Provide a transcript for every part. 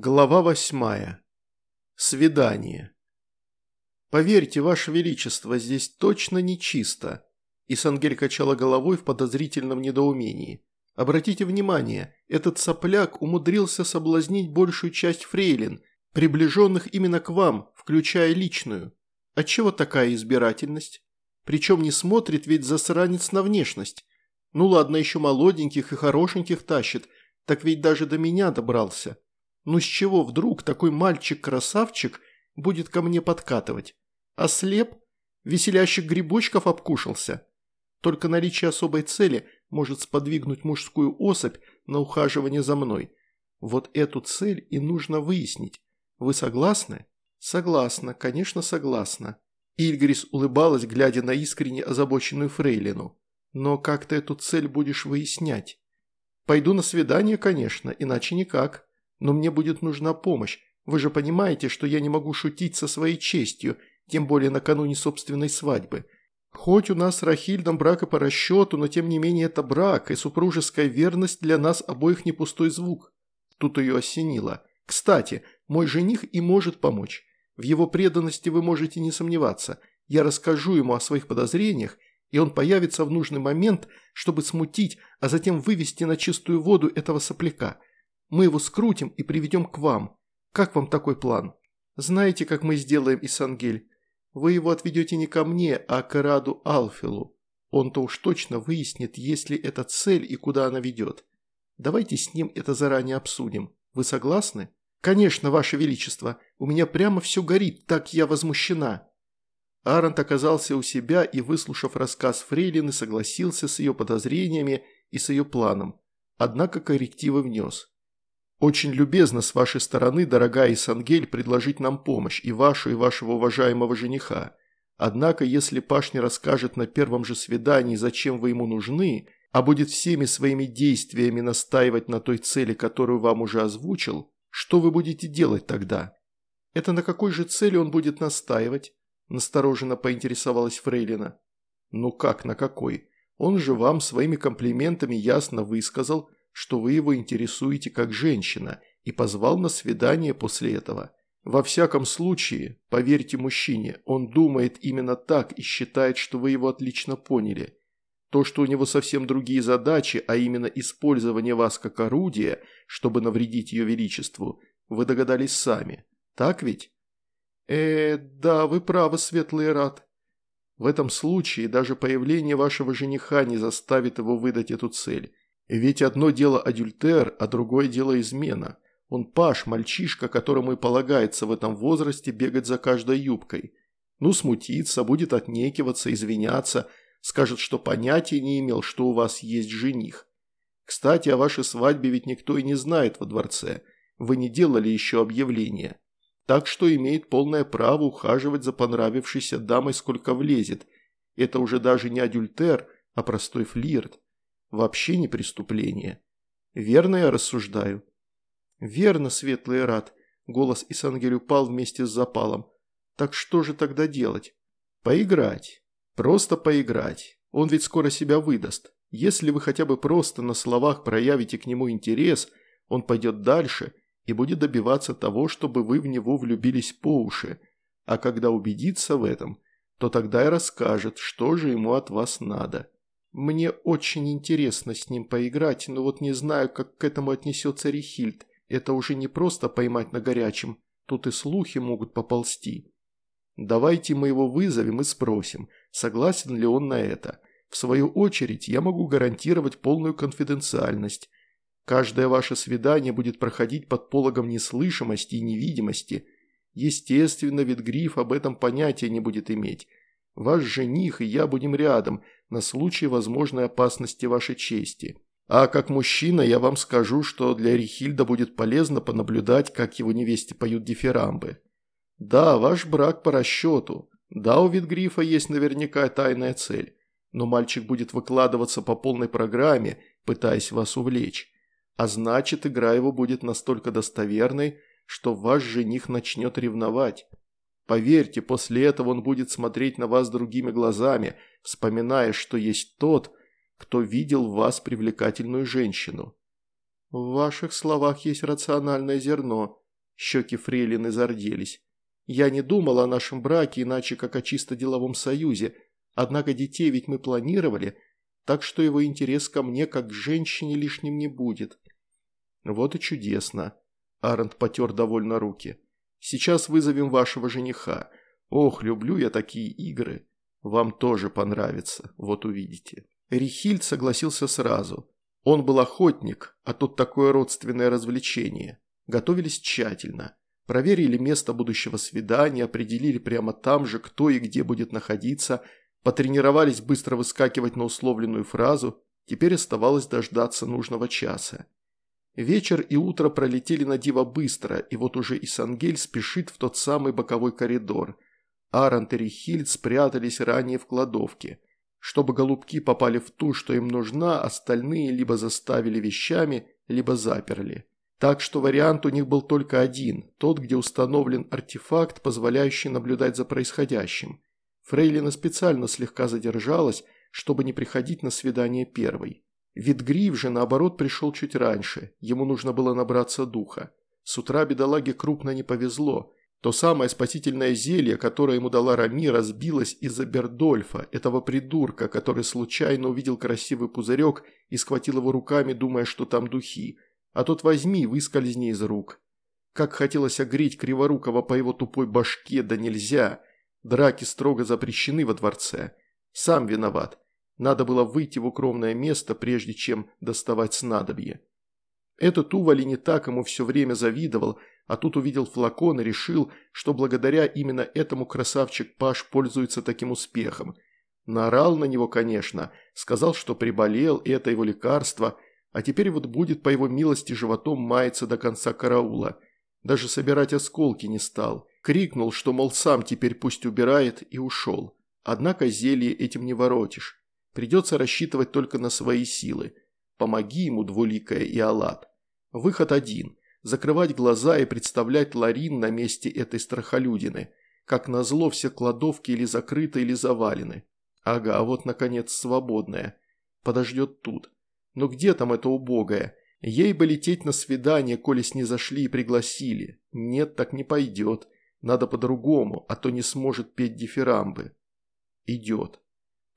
Глава восьмая. Свидание. «Поверьте, Ваше Величество, здесь точно не чисто», и Сангель качала головой в подозрительном недоумении. «Обратите внимание, этот сопляк умудрился соблазнить большую часть фрейлин, приближенных именно к вам, включая личную. Отчего такая избирательность? Причем не смотрит ведь засранец на внешность. Ну ладно, еще молоденьких и хорошеньких тащит, так ведь даже до меня добрался». Ну с чего вдруг такой мальчик-красавчик будет ко мне подкатывать? Ослеп? Веселящих грибочков обкушался? Только наличие особой цели может сподвигнуть мужскую особь на ухаживание за мной. Вот эту цель и нужно выяснить. Вы согласны? Согласна, конечно, согласна. Ильгрис улыбалась, глядя на искренне озабоченную фрейлину. Но как ты эту цель будешь выяснять? Пойду на свидание, конечно, иначе никак. Но мне будет нужна помощь. Вы же понимаете, что я не могу шутить со своей честью, тем более накануне собственной свадьбы. Хоть у нас с Рахильдом брака по расчету, но тем не менее это брак, и супружеская верность для нас обоих не пустой звук. Тут ее осенило. Кстати, мой жених и может помочь. В его преданности вы можете не сомневаться. Я расскажу ему о своих подозрениях, и он появится в нужный момент, чтобы смутить, а затем вывести на чистую воду этого сопляка. Мы его скрутим и приведем к вам. Как вам такой план? Знаете, как мы сделаем, Исангель? Вы его отведете не ко мне, а к Раду Алфилу. Он-то уж точно выяснит, есть ли эта цель и куда она ведет. Давайте с ним это заранее обсудим. Вы согласны? Конечно, Ваше Величество. У меня прямо все горит, так я возмущена. Арант оказался у себя и, выслушав рассказ Фрейлины, согласился с ее подозрениями и с ее планом. Однако коррективы внес. Очень любезно с вашей стороны, дорогая Исангель, предложить нам помощь, и вашу, и вашего уважаемого жениха. Однако, если Пашня расскажет на первом же свидании, зачем вы ему нужны, а будет всеми своими действиями настаивать на той цели, которую вам уже озвучил, что вы будете делать тогда? Это на какой же цели он будет настаивать? Настороженно поинтересовалась Фрейлина. Ну как, на какой? Он же вам своими комплиментами ясно высказал, что вы его интересуете как женщина, и позвал на свидание после этого. Во всяком случае, поверьте мужчине, он думает именно так и считает, что вы его отлично поняли. То, что у него совсем другие задачи, а именно использование вас как орудия, чтобы навредить ее величеству, вы догадались сами. Так ведь? Э, да, вы правы, светлый рад. В этом случае даже появление вашего жениха не заставит его выдать эту цель. Ведь одно дело адюльтер, а другое дело измена. Он паш, мальчишка, которому и полагается в этом возрасте бегать за каждой юбкой. Ну, смутится, будет отнекиваться, извиняться, скажет, что понятия не имел, что у вас есть жених. Кстати, о вашей свадьбе ведь никто и не знает во дворце. Вы не делали еще объявления. Так что имеет полное право ухаживать за понравившейся дамой сколько влезет. Это уже даже не адюльтер, а простой флирт. Вообще не преступление. Верно я рассуждаю? Верно, светлый рад. Голос Исангель упал вместе с запалом. Так что же тогда делать? Поиграть. Просто поиграть. Он ведь скоро себя выдаст. Если вы хотя бы просто на словах проявите к нему интерес, он пойдет дальше и будет добиваться того, чтобы вы в него влюбились по уши. А когда убедится в этом, то тогда и расскажет, что же ему от вас надо. Мне очень интересно с ним поиграть, но вот не знаю, как к этому отнесется Рихильд. Это уже не просто поймать на горячем, тут и слухи могут поползти. Давайте мы его вызовем и спросим, согласен ли он на это. В свою очередь я могу гарантировать полную конфиденциальность. Каждое ваше свидание будет проходить под пологом неслышимости и невидимости. Естественно, ведь Гриф об этом понятия не будет иметь. Ваш жених и я будем рядом на случай возможной опасности вашей чести. А как мужчина я вам скажу, что для Рихильда будет полезно понаблюдать, как его невесте поют дифирамбы. Да, ваш брак по расчету. Да, у Витгрифа есть наверняка тайная цель. Но мальчик будет выкладываться по полной программе, пытаясь вас увлечь. А значит, игра его будет настолько достоверной, что ваш жених начнет ревновать. Поверьте, после этого он будет смотреть на вас другими глазами, вспоминая, что есть тот, кто видел в вас привлекательную женщину. В ваших словах есть рациональное зерно, Щеки фрейлины зарделись. «Я не думал о нашем браке иначе, как о чисто деловом союзе. Однако детей ведь мы планировали, так что его интерес ко мне как к женщине лишним не будет». «Вот и чудесно», – Арент потер довольно руки. «Сейчас вызовем вашего жениха. Ох, люблю я такие игры. Вам тоже понравится, вот увидите». Рихильд согласился сразу. Он был охотник, а тут такое родственное развлечение. Готовились тщательно. Проверили место будущего свидания, определили прямо там же, кто и где будет находиться, потренировались быстро выскакивать на условленную фразу, теперь оставалось дождаться нужного часа. Вечер и утро пролетели на диво быстро, и вот уже и Сангель спешит в тот самый боковой коридор. Арант и Рихильд спрятались ранее в кладовке. Чтобы голубки попали в ту, что им нужна, остальные либо заставили вещами, либо заперли. Так что вариант у них был только один, тот, где установлен артефакт, позволяющий наблюдать за происходящим. Фрейлина специально слегка задержалась, чтобы не приходить на свидание первой. Витгрив же, наоборот, пришел чуть раньше, ему нужно было набраться духа. С утра бедолаге крупно не повезло, то самое спасительное зелье, которое ему дала Рами, разбилось из-за Бердольфа, этого придурка, который случайно увидел красивый пузырек и схватил его руками, думая, что там духи. А тот возьми выскользни из рук. Как хотелось огреть Криворукова по его тупой башке, да нельзя. Драки строго запрещены во дворце. Сам виноват. Надо было выйти в укромное место, прежде чем доставать снадобье. Этот Ували не так ему все время завидовал, а тут увидел флакон и решил, что благодаря именно этому красавчик Паш пользуется таким успехом. Наорал на него, конечно, сказал, что приболел, и это его лекарство, а теперь вот будет по его милости животом маяться до конца караула. Даже собирать осколки не стал. Крикнул, что, мол, сам теперь пусть убирает, и ушел. Однако зелье этим не воротишь. Придется рассчитывать только на свои силы. Помоги ему, двуликая и Аллат. Выход один закрывать глаза и представлять Ларин на месте этой страхолюдины. Как назло, все кладовки или закрыты, или завалены. Ага, а вот, наконец, свободная. Подождет тут. Но где там эта убогая? Ей бы лететь на свидание, коли снизошли и пригласили. Нет, так не пойдет. Надо по-другому, а то не сможет петь дифирамбы. Идет.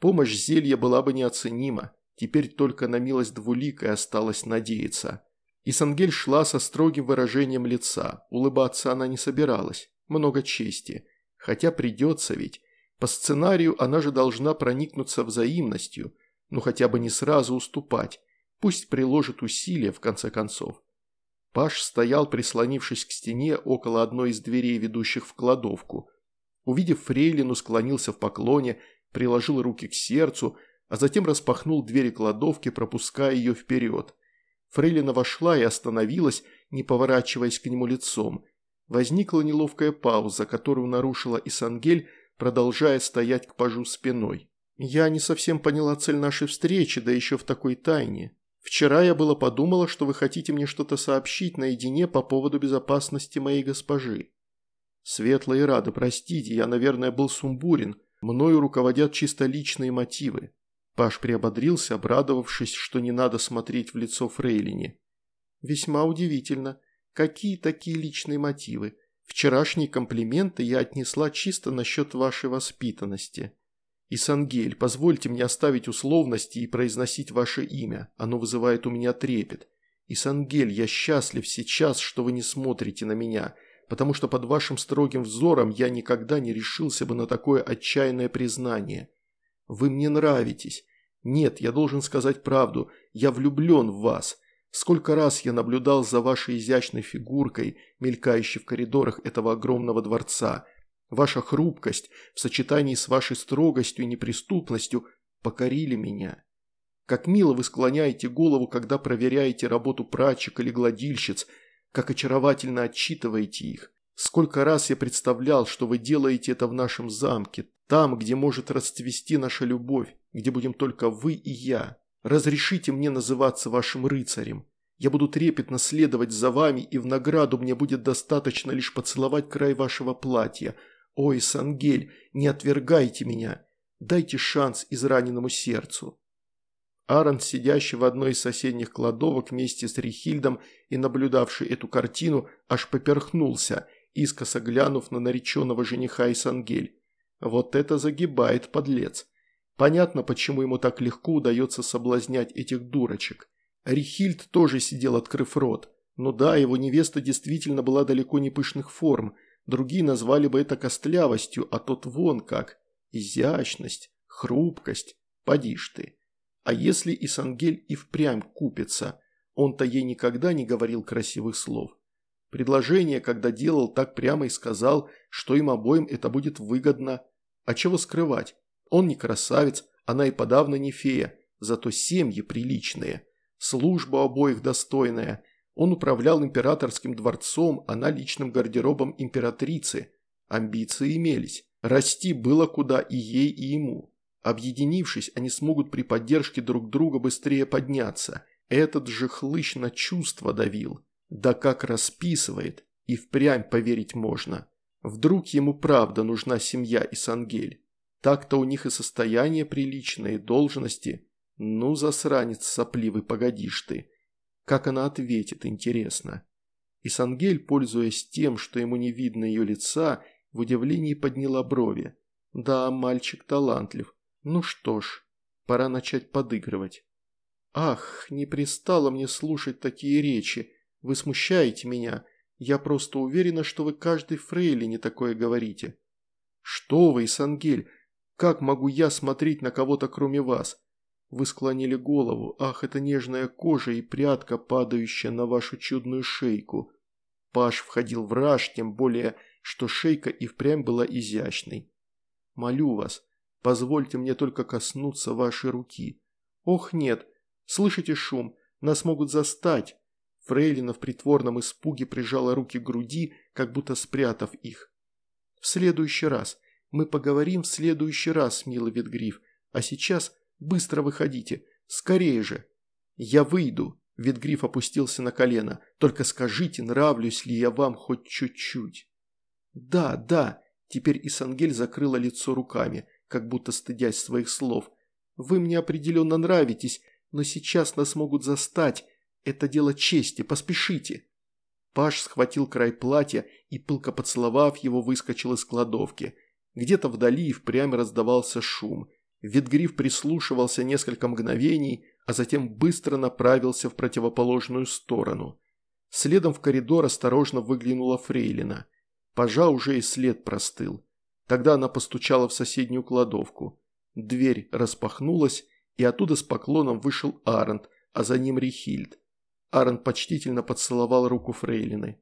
Помощь зелья была бы неоценима. Теперь только на милость двуликой осталось надеяться. И Сангель шла со строгим выражением лица. Улыбаться она не собиралась. Много чести. Хотя придется ведь. По сценарию она же должна проникнуться взаимностью. Ну хотя бы не сразу уступать. Пусть приложит усилия в конце концов. Паш стоял, прислонившись к стене около одной из дверей, ведущих в кладовку. Увидев фрейлину, склонился в поклоне, приложил руки к сердцу, а затем распахнул двери кладовки, пропуская ее вперед. Фрейлина вошла и остановилась, не поворачиваясь к нему лицом. Возникла неловкая пауза, которую нарушила Исангель, продолжая стоять к пажу спиной. «Я не совсем поняла цель нашей встречи, да еще в такой тайне. Вчера я было подумала, что вы хотите мне что-то сообщить наедине по поводу безопасности моей госпожи. Светло и рада, простите, я, наверное, был сумбурен. Мною руководят чисто личные мотивы. Паш приободрился, обрадовавшись, что не надо смотреть в лицо Фрейлине. «Весьма удивительно. Какие такие личные мотивы? Вчерашние комплименты я отнесла чисто насчет вашей воспитанности. Исангель, позвольте мне оставить условности и произносить ваше имя. Оно вызывает у меня трепет. Исангель, я счастлив сейчас, что вы не смотрите на меня, потому что под вашим строгим взором я никогда не решился бы на такое отчаянное признание». Вы мне нравитесь. Нет, я должен сказать правду. Я влюблен в вас. Сколько раз я наблюдал за вашей изящной фигуркой, мелькающей в коридорах этого огромного дворца. Ваша хрупкость в сочетании с вашей строгостью и неприступностью покорили меня. Как мило вы склоняете голову, когда проверяете работу прачек или гладильщиц, как очаровательно отчитываете их. Сколько раз я представлял, что вы делаете это в нашем замке, там, где может расцвести наша любовь, где будем только вы и я. Разрешите мне называться вашим рыцарем. Я буду трепетно следовать за вами, и в награду мне будет достаточно лишь поцеловать край вашего платья. Ой, Сангель, не отвергайте меня. Дайте шанс израненному сердцу». Аарон, сидящий в одной из соседних кладовок вместе с Рихильдом и наблюдавший эту картину, аж поперхнулся, искоса глянув на нареченного жениха Исангель. Вот это загибает подлец. Понятно, почему ему так легко удается соблазнять этих дурочек. Рихильд тоже сидел, открыв рот. Ну да, его невеста действительно была далеко не пышных форм. Другие назвали бы это костлявостью, а тот вон как. Изящность, хрупкость, поди ж ты. А если Исангель и впрямь купится? Он-то ей никогда не говорил красивых слов. Предложение, когда делал, так прямо и сказал, что им обоим это будет выгодно. А чего скрывать? Он не красавец, она и подавно не фея, зато семьи приличные. Служба обоих достойная. Он управлял императорским дворцом, она личным гардеробом императрицы. Амбиции имелись. Расти было куда и ей, и ему. Объединившись, они смогут при поддержке друг друга быстрее подняться. Этот же хлыщ на чувства давил. Да как расписывает, и впрямь поверить можно. Вдруг ему правда нужна семья и Сангель. Так-то у них и состояние приличное, и должности. Ну, засранец сопливый, погодишь ты. Как она ответит, интересно. И Сангель, пользуясь тем, что ему не видно ее лица, в удивлении подняла брови. Да, мальчик талантлив. Ну что ж, пора начать подыгрывать. Ах, не пристало мне слушать такие речи. Вы смущаете меня. Я просто уверена, что вы каждой фрейлине такое говорите. Что вы, Исангель, как могу я смотреть на кого-то кроме вас? Вы склонили голову. Ах, это нежная кожа и прядка, падающая на вашу чудную шейку. Паш входил в раж, тем более, что шейка и впрямь была изящной. Молю вас, позвольте мне только коснуться вашей руки. Ох, нет, слышите шум, нас могут застать. Фрейлина в притворном испуге прижала руки к груди, как будто спрятав их. «В следующий раз. Мы поговорим в следующий раз, милый Ветгриф. А сейчас быстро выходите. Скорее же!» «Я выйду!» – Ветгриф опустился на колено. «Только скажите, нравлюсь ли я вам хоть чуть-чуть?» «Да, да!» – теперь Исангель закрыла лицо руками, как будто стыдясь своих слов. «Вы мне определенно нравитесь, но сейчас нас могут застать, это дело чести, поспешите!» Паш схватил край платья и, пылко поцеловав его, выскочил из кладовки. Где-то вдали и впрямь раздавался шум. Ветгриф прислушивался несколько мгновений, а затем быстро направился в противоположную сторону. Следом в коридор осторожно выглянула Фрейлина. Пажа уже и след простыл. Тогда она постучала в соседнюю кладовку. Дверь распахнулась, и оттуда с поклоном вышел Арент, а за ним Рихильд. Аарон почтительно поцеловал руку Фрейлины.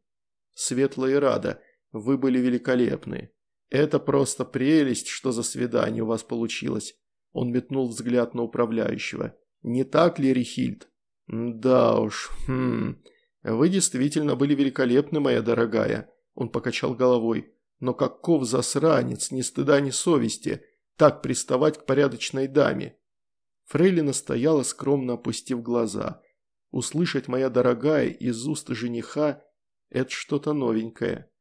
«Светлая рада, вы были великолепны. Это просто прелесть, что за свидание у вас получилось». Он метнул взгляд на управляющего. «Не так ли, Рихильд?» «Да уж, хм... Вы действительно были великолепны, моя дорогая», – он покачал головой. «Но каков засранец, ни стыда, ни совести, так приставать к порядочной даме?» Фрейлина стояла, скромно опустив глаза – Услышать «моя дорогая» из уст жениха – это что-то новенькое.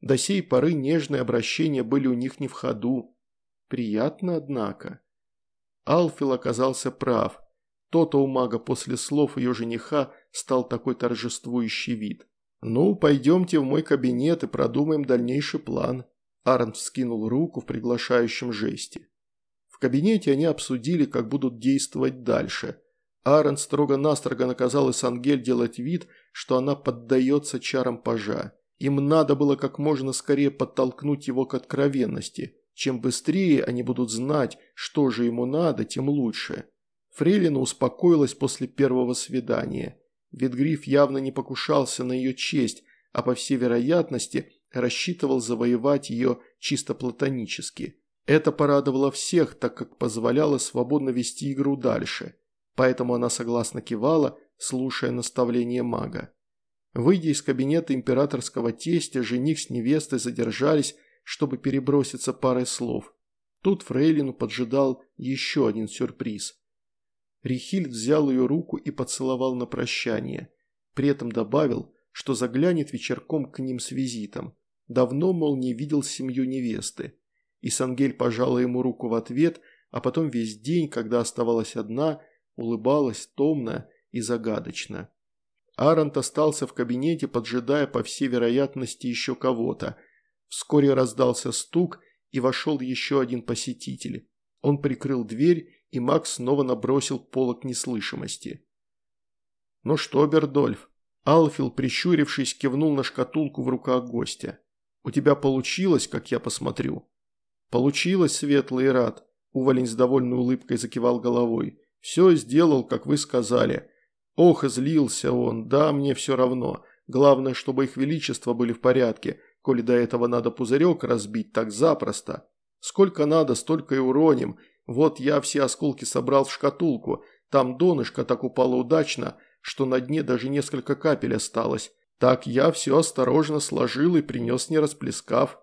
До сей поры нежные обращения были у них не в ходу. Приятно, однако. Алфил оказался прав. То-то у мага после слов ее жениха стал такой торжествующий вид. «Ну, пойдемте в мой кабинет и продумаем дальнейший план». Арн вскинул руку в приглашающем жесте. В кабинете они обсудили, как будут действовать дальше – Аарон строго-настрого наказал Исангель делать вид, что она поддается чарам пажа. Им надо было как можно скорее подтолкнуть его к откровенности. Чем быстрее они будут знать, что же ему надо, тем лучше. Фрейлина успокоилась после первого свидания. Ветгриф явно не покушался на ее честь, а по всей вероятности рассчитывал завоевать ее чисто платонически. Это порадовало всех, так как позволяло свободно вести игру дальше поэтому она согласно кивала, слушая наставление мага. Выйдя из кабинета императорского тестя, жених с невестой задержались, чтобы переброситься парой слов. Тут Фрейлину поджидал еще один сюрприз. Рихильд взял ее руку и поцеловал на прощание. При этом добавил, что заглянет вечерком к ним с визитом. Давно, мол, не видел семью невесты. И Сангель пожала ему руку в ответ, а потом весь день, когда оставалась одна – улыбалась томно и загадочно. Арант остался в кабинете, поджидая, по всей вероятности, еще кого-то. Вскоре раздался стук, и вошел еще один посетитель. Он прикрыл дверь, и Макс снова набросил полок неслышимости. «Ну что, Бердольф?» Алфил, прищурившись, кивнул на шкатулку в руках гостя. «У тебя получилось, как я посмотрю?» «Получилось, светлый рад», – уволень с довольной улыбкой закивал головой. «Все сделал, как вы сказали. Ох, злился он, да, мне все равно. Главное, чтобы их величество были в порядке, коли до этого надо пузырек разбить так запросто. Сколько надо, столько и уроним. Вот я все осколки собрал в шкатулку, там донышко так упало удачно, что на дне даже несколько капель осталось. Так я все осторожно сложил и принес, не расплескав.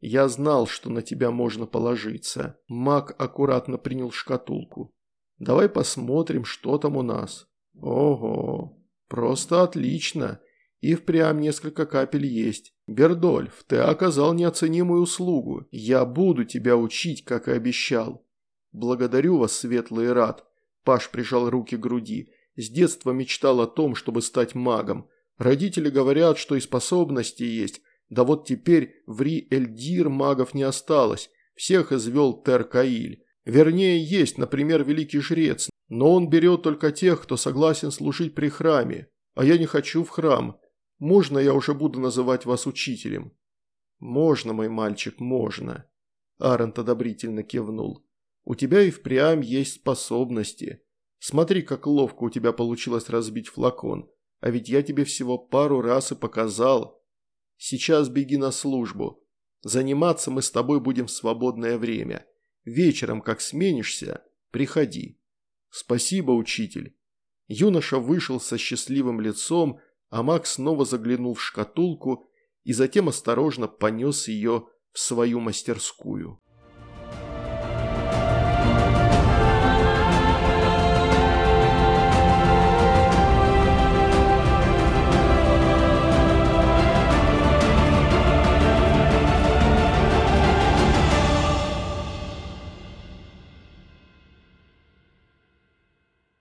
Я знал, что на тебя можно положиться. Маг аккуратно принял шкатулку. Давай посмотрим, что там у нас. Ого, просто отлично. И впрямь несколько капель есть. Бердольф, ты оказал неоценимую услугу. Я буду тебя учить, как и обещал. Благодарю вас, светлый рад. Паш прижал руки к груди. С детства мечтал о том, чтобы стать магом. Родители говорят, что и способности есть. Да вот теперь в Ри-Эльдир магов не осталось. Всех извел Тер-Каиль. Вернее, есть, например, великий жрец, но он берет только тех, кто согласен служить при храме. А я не хочу в храм. Можно я уже буду называть вас учителем?» «Можно, мой мальчик, можно», – Арент одобрительно кивнул. «У тебя и впрямь есть способности. Смотри, как ловко у тебя получилось разбить флакон. А ведь я тебе всего пару раз и показал. Сейчас беги на службу. Заниматься мы с тобой будем в свободное время. Вечером, как сменишься, приходи. Спасибо, учитель. Юноша вышел со счастливым лицом, а Макс снова заглянул в шкатулку и затем осторожно понес ее в свою мастерскую.